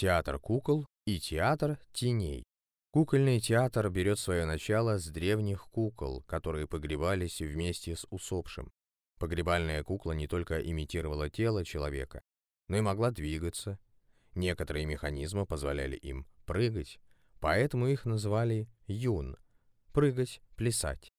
Театр кукол и театр теней. Кукольный театр берет свое начало с древних кукол, которые погребались вместе с усопшим. Погребальная кукла не только имитировала тело человека, но и могла двигаться. Некоторые механизмы позволяли им прыгать, поэтому их называли юн – прыгать, плясать.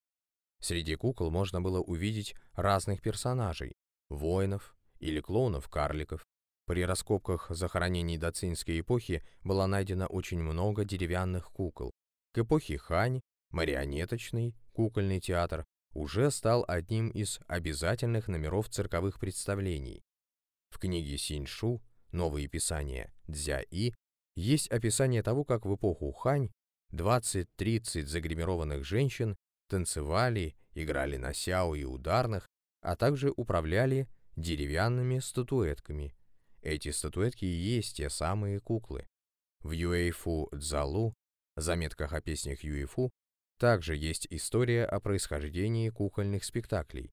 Среди кукол можно было увидеть разных персонажей – воинов или клоунов-карликов. При раскопках захоронений доцинской эпохи было найдено очень много деревянных кукол. К эпохе Хань марионеточный кукольный театр уже стал одним из обязательных номеров цирковых представлений. В книге Синьшу «Новые писания» Дзя-И есть описание того, как в эпоху Хань 20-30 загримированных женщин танцевали, играли на сяо и ударных, а также управляли деревянными статуэтками. Эти статуэтки и есть те самые куклы. В Юэйфу Цзалу, заметках о песнях Юэйфу, также есть история о происхождении кукольных спектаклей.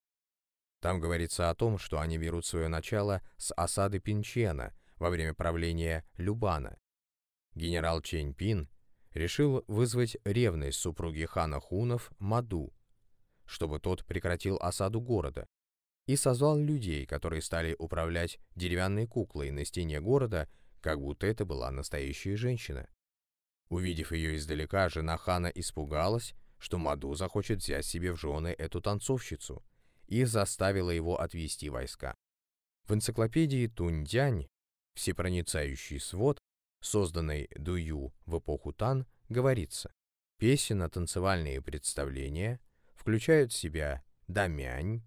Там говорится о том, что они берут свое начало с осады Пинчена во время правления Любана. Генерал Чэнь Пин решил вызвать ревность супруги хана Хунов Маду, чтобы тот прекратил осаду города, и созвал людей, которые стали управлять деревянной куклой на стене города, как будто это была настоящая женщина. Увидев ее издалека, жена хана испугалась, что Маду захочет взять себе в жены эту танцовщицу, и заставила его отвести войска. В энциклопедии Туньдянь «Всепроницающий свод» созданной Дую в эпоху Тан, говорится, песенно-танцевальные представления включают в себя дамянь,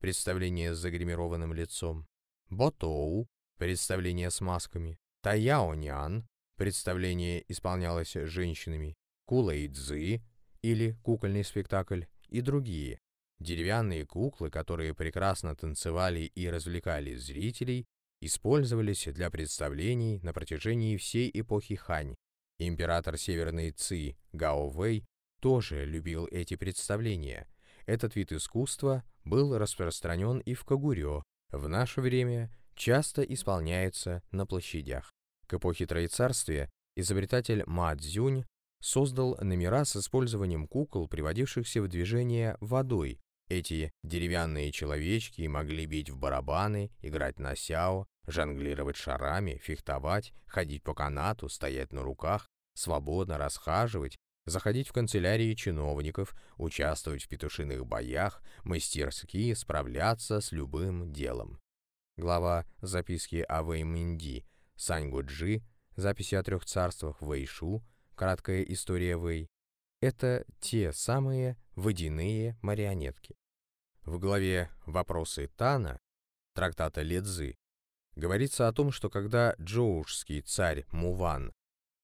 представление с загримированным лицом, ботоу, представление с масками, таяонян, представление исполнялось женщинами, кулэйдзы или кукольный спектакль и другие. Деревянные куклы, которые прекрасно танцевали и развлекали зрителей, использовались для представлений на протяжении всей эпохи Хань. Император Северной Ци Гао Вэй тоже любил эти представления. Этот вид искусства был распространен и в Кагурё, в наше время часто исполняется на площадях. К эпохе Троецарствия изобретатель Ма Цзюнь создал номера с использованием кукол, приводившихся в движение водой, эти деревянные человечки могли бить в барабаны, играть на сяо, жонглировать шарами, фехтовать, ходить по канату, стоять на руках, свободно расхаживать, заходить в канцелярии чиновников, участвовать в петушиных боях, мастерски справляться с любым делом. Глава записки о Вэйминди, Саньгуджи, записи о трех царствах Вэйшу, краткая история Вэй. Это те самые водяные марионетки. В главе «Вопросы Тана» трактата Ледзы говорится о том, что когда джоушский царь Муван,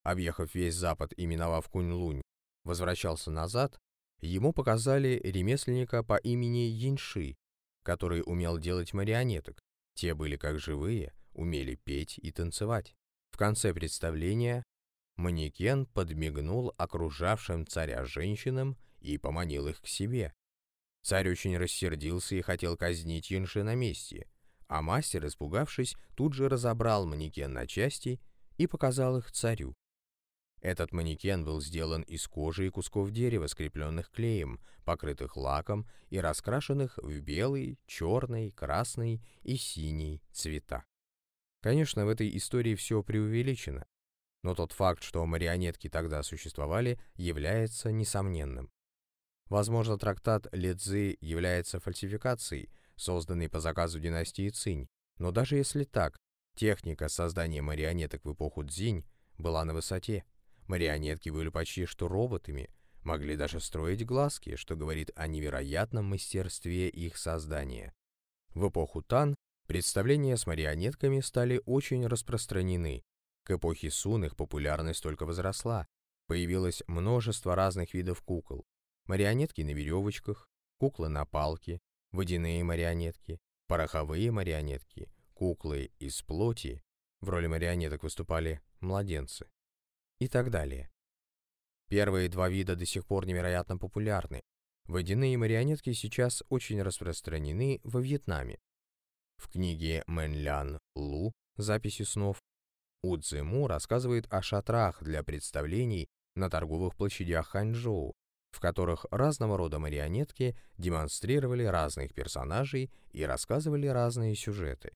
объехав весь запад и миновав Кунь-Лунь, возвращался назад, ему показали ремесленника по имени Яньши, который умел делать марионеток. Те были как живые, умели петь и танцевать. В конце представления манекен подмигнул окружавшим царя женщинам и поманил их к себе. Царь очень рассердился и хотел казнить Юнши на месте, а мастер, испугавшись, тут же разобрал манекен на части и показал их царю. Этот манекен был сделан из кожи и кусков дерева, скрепленных клеем, покрытых лаком и раскрашенных в белый, черный, красный и синий цвета. Конечно, в этой истории все преувеличено, но тот факт, что марионетки тогда существовали, является несомненным. Возможно, трактат Ледзы является фальсификацией, созданной по заказу династии Цинь, но даже если так, техника создания марионеток в эпоху Цзинь была на высоте. Марионетки были почти что роботами, могли даже строить глазки, что говорит о невероятном мастерстве их создания. В эпоху Тан представления с марионетками стали очень распространены. К эпохе Сун их популярность только возросла. Появилось множество разных видов кукол, марионетки на веревочках, куклы на палке, водяные марионетки, пороховые марионетки, куклы из плоти, в роли марионеток выступали младенцы и так далее. Первые два вида до сих пор невероятно популярны. Водяные марионетки сейчас очень распространены во Вьетнаме. В книге Мэн Лян Лу «Записи снов» У Цзэму рассказывает о шатрах для представлений на торговых площадях Ханчжоу, в которых разного рода марионетки демонстрировали разных персонажей и рассказывали разные сюжеты.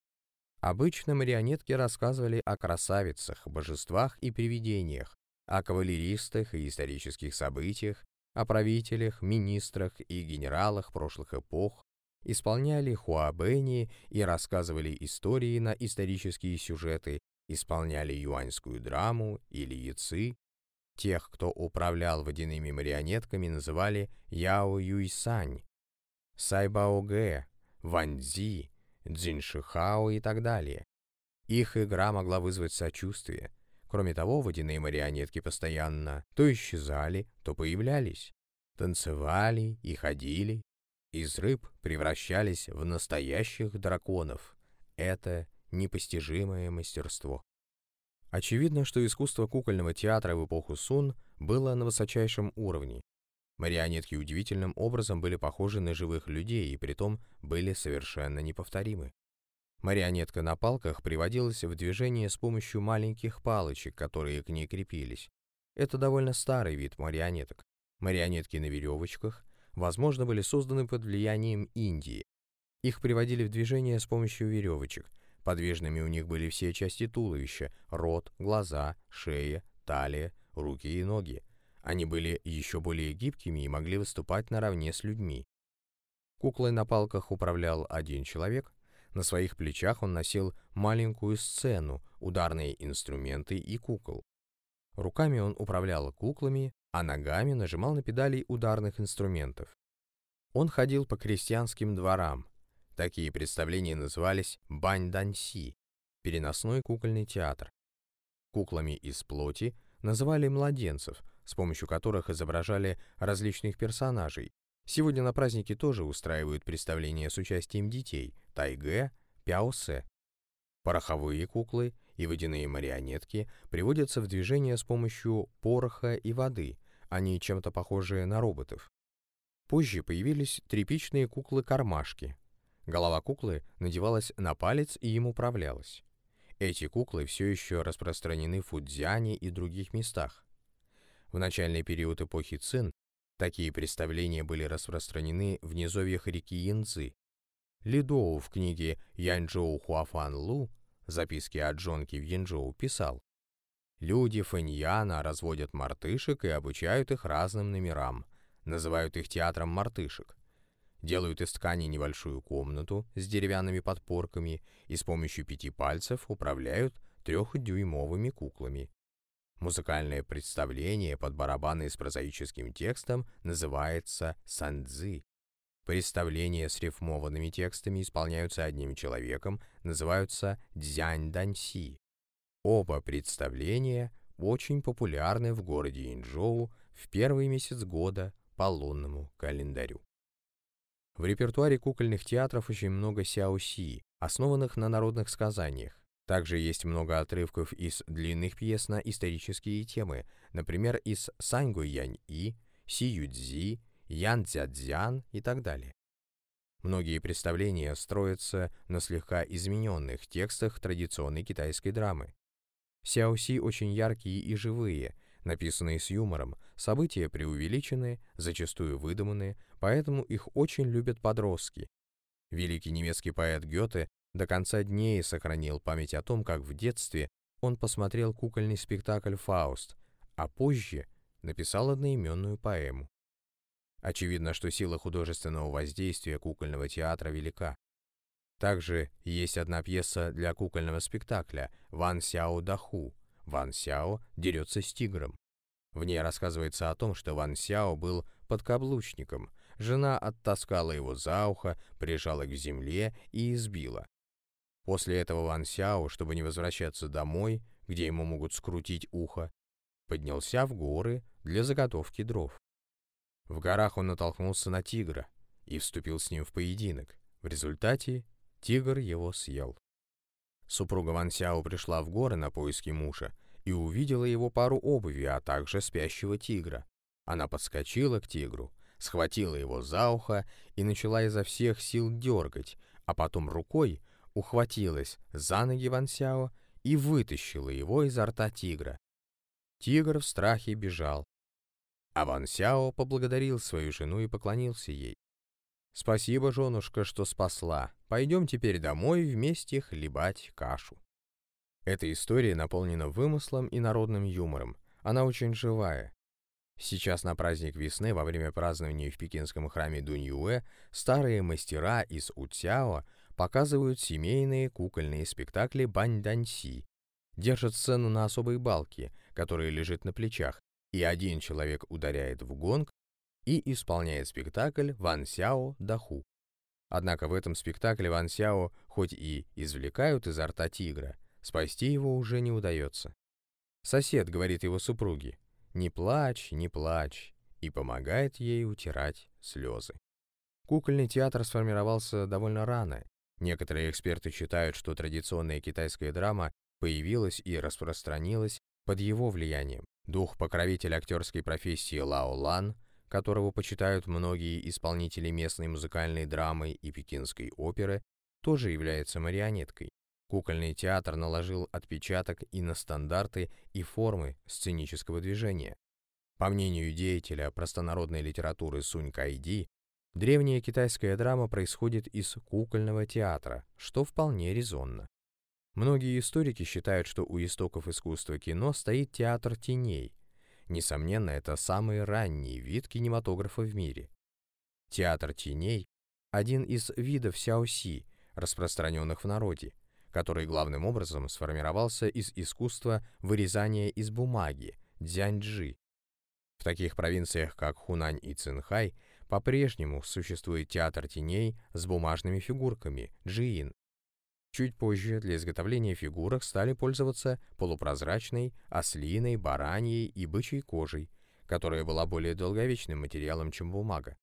Обычно марионетки рассказывали о красавицах, божествах и привидениях, о кавалеристах и исторических событиях, о правителях, министрах и генералах прошлых эпох, исполняли хуабэни и рассказывали истории на исторические сюжеты, исполняли юаньскую драму или яцы. Тех, кто управлял водяными марионетками, называли Яо Юйсань, Сайбаогэ, Цзиньшихао и так далее. Их игра могла вызвать сочувствие. Кроме того, водяные марионетки постоянно то исчезали, то появлялись, танцевали и ходили. Из рыб превращались в настоящих драконов. Это непостижимое мастерство. Очевидно, что искусство кукольного театра в эпоху Сун было на высочайшем уровне. Марионетки удивительным образом были похожи на живых людей и притом были совершенно неповторимы. Марионетка на палках приводилась в движение с помощью маленьких палочек, которые к ней крепились. Это довольно старый вид марионеток. Марионетки на веревочках, возможно, были созданы под влиянием Индии. Их приводили в движение с помощью веревочек. Подвижными у них были все части туловища – рот, глаза, шея, талия, руки и ноги. Они были еще более гибкими и могли выступать наравне с людьми. Куклой на палках управлял один человек. На своих плечах он носил маленькую сцену, ударные инструменты и кукол. Руками он управлял куклами, а ногами нажимал на педали ударных инструментов. Он ходил по крестьянским дворам. Такие представления назывались бань-данси, переносной кукольный театр. Куклами из плоти называли младенцев, с помощью которых изображали различных персонажей. Сегодня на празднике тоже устраивают представления с участием детей – тайгэ, пяосе. Пороховые куклы и водяные марионетки приводятся в движение с помощью пороха и воды, они чем-то похожие на роботов. Позже появились тряпичные куклы-кармашки. Голова куклы надевалась на палец и им управлялась. Эти куклы все еще распространены в Фудзяне и других местах. В начальный период эпохи Цин такие представления были распространены в низовьях реки Янцзы. Лидоу в книге Янчжоу Хуафан Лу записки о Джонке в Янчжоу писал, «Люди Фэньяна разводят мартышек и обучают их разным номерам, называют их театром мартышек, делают из ткани небольшую комнату с деревянными подпорками и с помощью пяти пальцев управляют трехдюймовыми куклами. Музыкальное представление под барабаны с прозаическим текстом называется сандзы. Представления с рифмованными текстами исполняются одним человеком, называются дзянь-даньси. Оба представления очень популярны в городе Инчжоу в первый месяц года по лунному календарю. В репертуаре кукольных театров очень много сяоси, основанных на народных сказаниях. Также есть много отрывков из длинных пьес на исторические темы, например, из Саньгу Янь-И, Си Юцзи, Ян Цзядзян и так далее. Многие представления строятся на слегка измененных текстах традиционной китайской драмы. Сяоси очень яркие и живые, написанные с юмором, события преувеличены, зачастую выдуманы, поэтому их очень любят подростки. Великий немецкий поэт Гёте до конца дней сохранил память о том, как в детстве он посмотрел кукольный спектакль «Фауст», а позже написал одноименную поэму. Очевидно, что сила художественного воздействия кукольного театра велика. Также есть одна пьеса для кукольного спектакля «Ван Сяо Даху». Ван Сяо дерется с тигром. В ней рассказывается о том, что Ван Сяо был подкаблучником. Жена оттаскала его за ухо, прижала к земле и избила. После этого Ван Сяо, чтобы не возвращаться домой, где ему могут скрутить ухо, поднялся в горы для заготовки дров. В горах он натолкнулся на тигра и вступил с ним в поединок. В результате тигр его съел. Супруга Ван Сяо пришла в горы на поиски мужа и увидела его пару обуви, а также спящего тигра. Она подскочила к тигру, схватила его за ухо и начала изо всех сил дергать, а потом рукой ухватилась за ноги Ван Сяо и вытащила его изо рта тигра. Тигр в страхе бежал. А Ван Сяо поблагодарил свою жену и поклонился ей. «Спасибо, женушка, что спасла. Пойдем теперь домой вместе хлебать кашу». Эта история наполнена вымыслом и народным юмором. Она очень живая. Сейчас на праздник весны, во время празднования в пекинском храме Дуньюэ, старые мастера из Уцяо показывают семейные кукольные спектакли Баньданьси, держат сцену на особой балке, которая лежит на плечах, и один человек ударяет в гонг и исполняет спектакль Ван Сяо Даху. Однако в этом спектакле Ван Сяо хоть и извлекают изо рта тигра, спасти его уже не удается. Сосед говорит его супруге «Не плачь, не плачь» и помогает ей утирать слезы. Кукольный театр сформировался довольно рано. Некоторые эксперты считают, что традиционная китайская драма появилась и распространилась под его влиянием. Дух-покровитель актерской профессии Лао Лан, которого почитают многие исполнители местной музыкальной драмы и пекинской оперы, тоже является марионеткой. Кукольный театр наложил отпечаток и на стандарты и формы сценического движения. По мнению деятеля простонародной литературы Сунь Кайди, древняя китайская драма происходит из кукольного театра, что вполне резонно. Многие историки считают, что у истоков искусства кино стоит театр теней. Несомненно, это самый ранний вид кинематографа в мире. Театр теней – один из видов сяоси, распространенных в народе, который главным образом сформировался из искусства вырезания из бумаги, дзяньджи. В таких провинциях, как Хунань и Цинхай, по-прежнему существует театр теней с бумажными фигурками, джиин. Чуть позже для изготовления фигурок стали пользоваться полупрозрачной, ослиной, бараньей и бычьей кожей, которая была более долговечным материалом, чем бумага.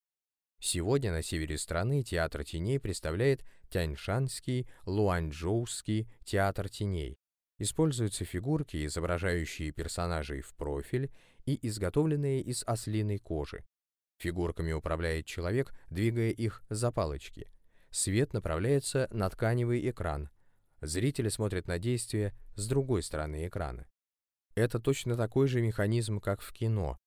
Сегодня на севере страны театр теней представляет Тяньшанский, Луанчжоуский театр теней. Используются фигурки, изображающие персонажей в профиль и изготовленные из ослиной кожи. Фигурками управляет человек, двигая их за палочки. Свет направляется на тканевый экран. Зрители смотрят на действие с другой стороны экрана. Это точно такой же механизм, как в кино,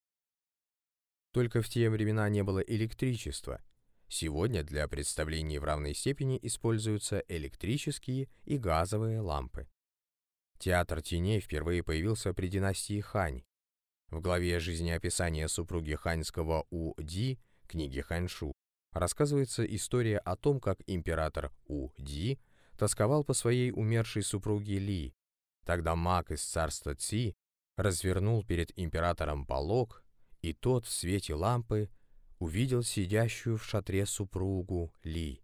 только в те времена не было электричества. Сегодня для представлений в равной степени используются электрические и газовые лампы. Театр теней впервые появился при династии Хань. В главе жизнеописания супруги ханьского У Ди, книги Ханьшу, рассказывается история о том, как император У Ди тосковал по своей умершей супруге Ли. Тогда маг из царства Ци развернул перед императором полог и тот в свете лампы увидел сидящую в шатре супругу Ли.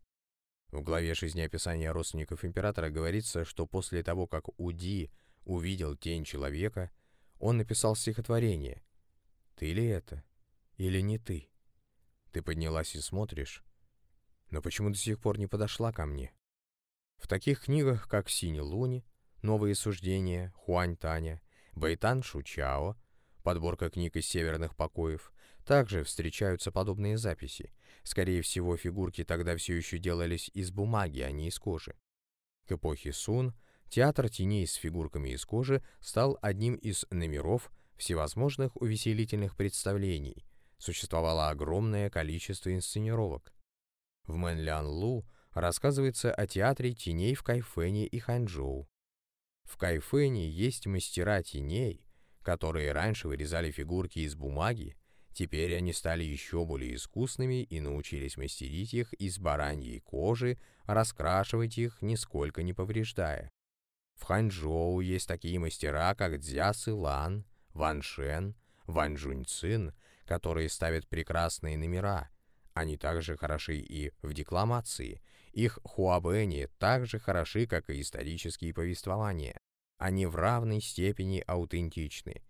В главе жизнеописания родственников императора говорится, что после того, как Уди увидел тень человека, он написал стихотворение «Ты ли это? Или не ты? Ты поднялась и смотришь, но почему до сих пор не подошла ко мне?» В таких книгах, как «Синий луни», «Новые суждения», «Хуань Таня», «Байтан Шучао», подборка книг из северных покоев, также встречаются подобные записи. Скорее всего, фигурки тогда все еще делались из бумаги, а не из кожи. К эпохе Сун театр теней с фигурками из кожи стал одним из номеров всевозможных увеселительных представлений. Существовало огромное количество инсценировок. В Мэнлян Лу рассказывается о театре теней в Кайфэне и Ханчжоу. В Кайфэне есть мастера теней, которые раньше вырезали фигурки из бумаги, теперь они стали еще более искусными и научились мастерить их из бараньей кожи, раскрашивать их, нисколько не повреждая. В Ханчжоу есть такие мастера, как Дзя Сылан, Ван Шен, Ван Жуньцин, которые ставят прекрасные номера. Они также хороши и в декламации. Их хуабэни так же хороши, как и исторические повествования. Они в равной степени аутентичны.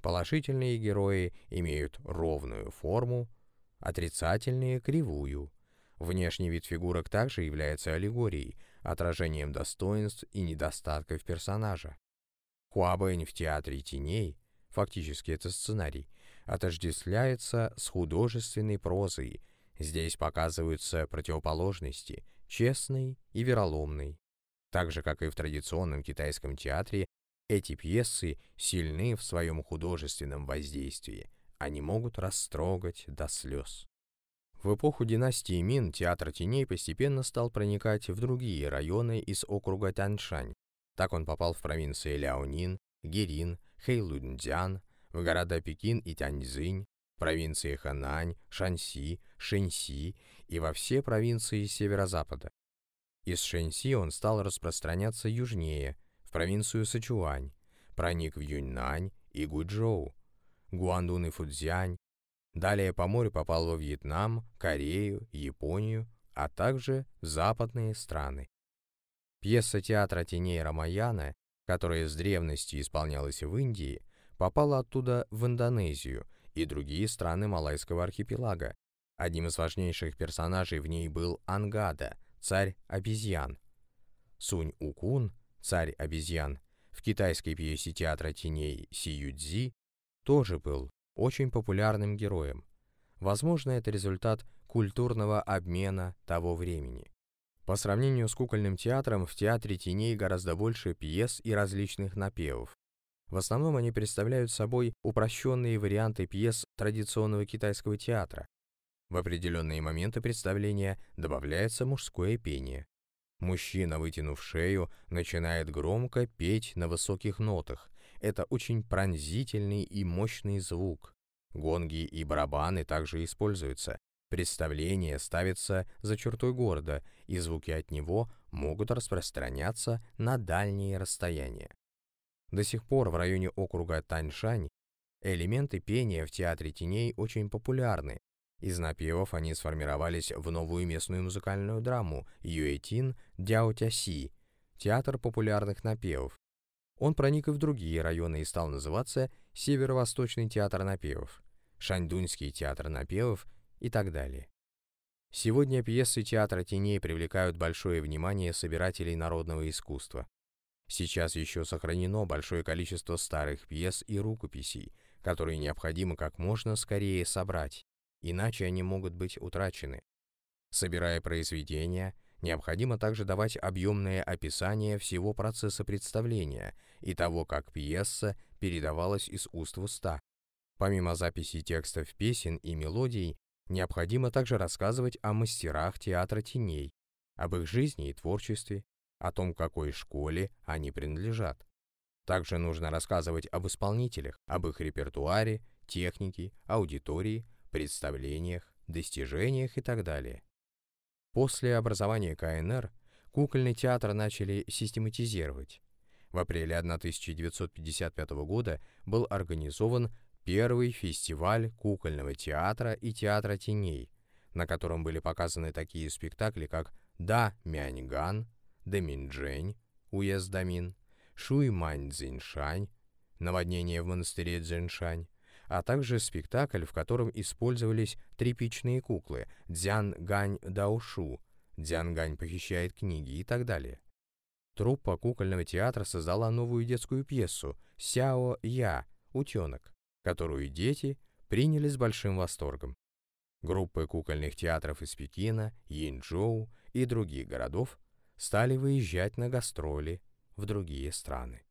Положительные герои имеют ровную форму, отрицательные — кривую. Внешний вид фигурок также является аллегорией, отражением достоинств и недостатков персонажа. Хуабэнь в театре теней, фактически это сценарий, отождествляется с художественной прозой. Здесь показываются противоположности, честной и вероломной. Так же, как и в традиционном китайском театре, эти пьесы сильны в своем художественном воздействии. Они могут растрогать до слез. В эпоху династии Мин театр теней постепенно стал проникать в другие районы из округа Таншань. Так он попал в провинции Ляонин, Гирин, Хэйлунцзян, в города Пекин и Тяньцзинь, провинции Ханань, Шанси, Шэньси и во все провинции северо-запада. Из Шэньси он стал распространяться южнее, в провинцию Сычуань, проник в Юньнань и Гуйчжоу, Гуандун и Фудзянь, далее по морю попал во Вьетнам, Корею, Японию, а также западные страны. Пьеса театра теней Рамаяна, которая с древности исполнялась в Индии, попала оттуда в Индонезию и другие страны Малайского архипелага. Одним из важнейших персонажей в ней был Ангада, царь обезьян. Сунь-Укун, царь обезьян, в китайской пьесе театра теней Сиюдзи тоже был очень популярным героем. Возможно, это результат культурного обмена того времени. По сравнению с кукольным театром, в театре теней гораздо больше пьес и различных напевов. В основном они представляют собой упрощенные варианты пьес традиционного китайского театра. В определенные моменты представления добавляется мужское пение. Мужчина, вытянув шею, начинает громко петь на высоких нотах. Это очень пронзительный и мощный звук. Гонги и барабаны также используются. Представление ставится за чертой города, и звуки от него могут распространяться на дальние расстояния. До сих пор в районе округа Таньшань элементы пения в Театре теней очень популярны. Из напевов они сформировались в новую местную музыкальную драму Юэтин Дяо Тяси, театр популярных напевов. Он проник и в другие районы и стал называться Северо-Восточный театр напевов, Шаньдуньский театр напевов и так далее. Сегодня пьесы театра теней привлекают большое внимание собирателей народного искусства. Сейчас еще сохранено большое количество старых пьес и рукописей, которые необходимо как можно скорее собрать, иначе они могут быть утрачены. Собирая произведения, необходимо также давать объемное описание всего процесса представления и того, как пьеса передавалась из уст в уста. Помимо записи текстов песен и мелодий, необходимо также рассказывать о мастерах театра теней, об их жизни и творчестве, о том, какой школе они принадлежат. Также нужно рассказывать об исполнителях, об их репертуаре, технике, аудитории, представлениях, достижениях и так далее. После образования КНР кукольный театр начали систематизировать. В апреле 1955 года был организован первый фестиваль кукольного театра и театра теней, на котором были показаны такие спектакли, как «Да Мяньган», Даминджень, уезд Дамин, Шуймань Цзиньшань, наводнение в монастыре Цзиньшань, а также спектакль, в котором использовались тряпичные куклы Дзян Гань Даушу, Дзян Гань похищает книги и так далее. Труппа кукольного театра создала новую детскую пьесу «Сяо Я. Утенок», которую дети приняли с большим восторгом. Группы кукольных театров из Пекина, Йинчжоу и других городов стали выезжать на гастроли в другие страны.